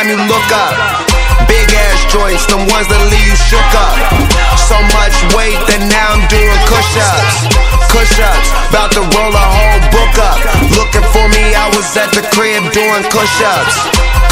time you look up. Big ass joints, the ones that leave you shook up. So much weight that now I'm doing push ups. Push ups, about to roll a whole book up. Looking for me, I was at the crib doing push ups.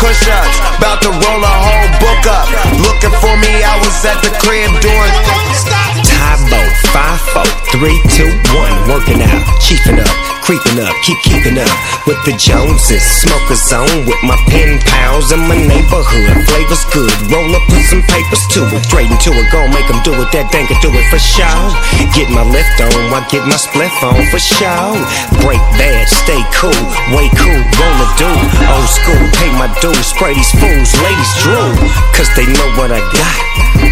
Push ups, about to roll a whole book up. Looking for me, I was at the crib doing. Tybo, 5 4, 3, 2, 1, working out, chiefing up creeping up, keep keeping up with the Joneses. Smoke a zone with my pen pals in my neighborhood. Flavor's good, roll up, put some papers to it. Straight into it, gon' make them do it. That thing can do it for sure. Get my lift on, I get my spliff on for sure. Break bad, stay cool, way cool, roll a do. Old school, pay my dues, spray these fools, ladies drool. Cause they know what I got.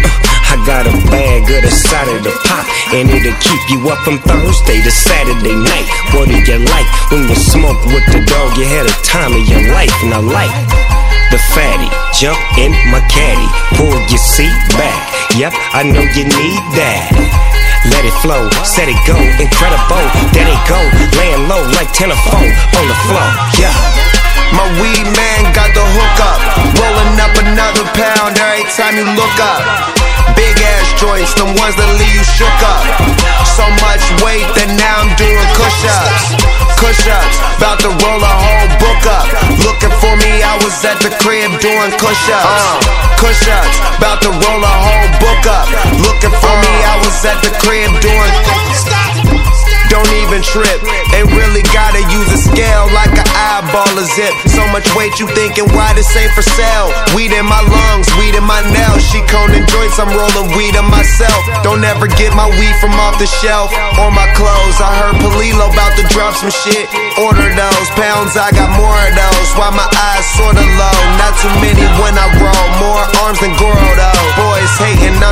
The side of the pot, and it'll keep you up from Thursday to Saturday night. What do you like when you smoke with the dog? You had a time of your life, and I like the fatty. Jump in my caddy, pull your seat back. Yep, I know you need that. Let it flow, set it go, incredible. There it go, laying low like telephone on the floor. Yeah. My weed man got the hook up, rolling up another pound every time you look up. Joints, the ones that leave you shook up. So much weight that now I'm doing push ups. Push ups, about to roll a whole book up. Looking for me, I was at the crib doing push ups. Push ups, about to roll a whole book up. Looking for me, I was at the crib doing. Don't trip. Ain't really gotta use a scale like an eyeball a zip. So much weight you thinking why this ain't for sale? Weed in my lungs, weed in my nails. She coning joints, I'm rolling weed on myself. Don't ever get my weed from off the shelf or my clothes. I heard Palilo about to drop some shit. Order those pounds, I got more of those. Why my eyes sorta low? Not too many when I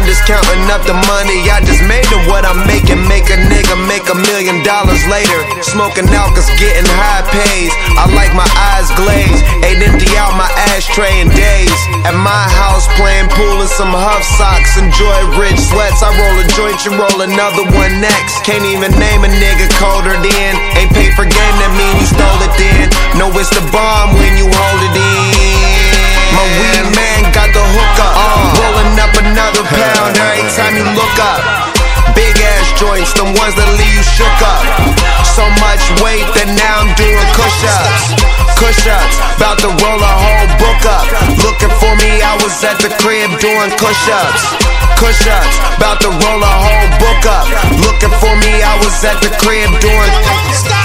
I'm just counting up the money. I just made it what I'm making. Make a nigga make a million million dollars later. Smoking out cause getting high pays. I like my eyes glazed. Ain't empty out my ashtray in days. At my house playing pool in some HUF socks. Enjoy rich sweats. I roll a joint, you roll another one next. Can't even name a nigga colder than. Ain't paid for game, that mean you stole it then. No, it's the bomb when you hold ones that leave you shook up. So much weight that now I'm doing push ups. Push ups, about to roll a whole book up. Looking for me, I was at the crib doing push ups. Push ups, about to roll a whole book up. Looking for me, I was at the crib doing.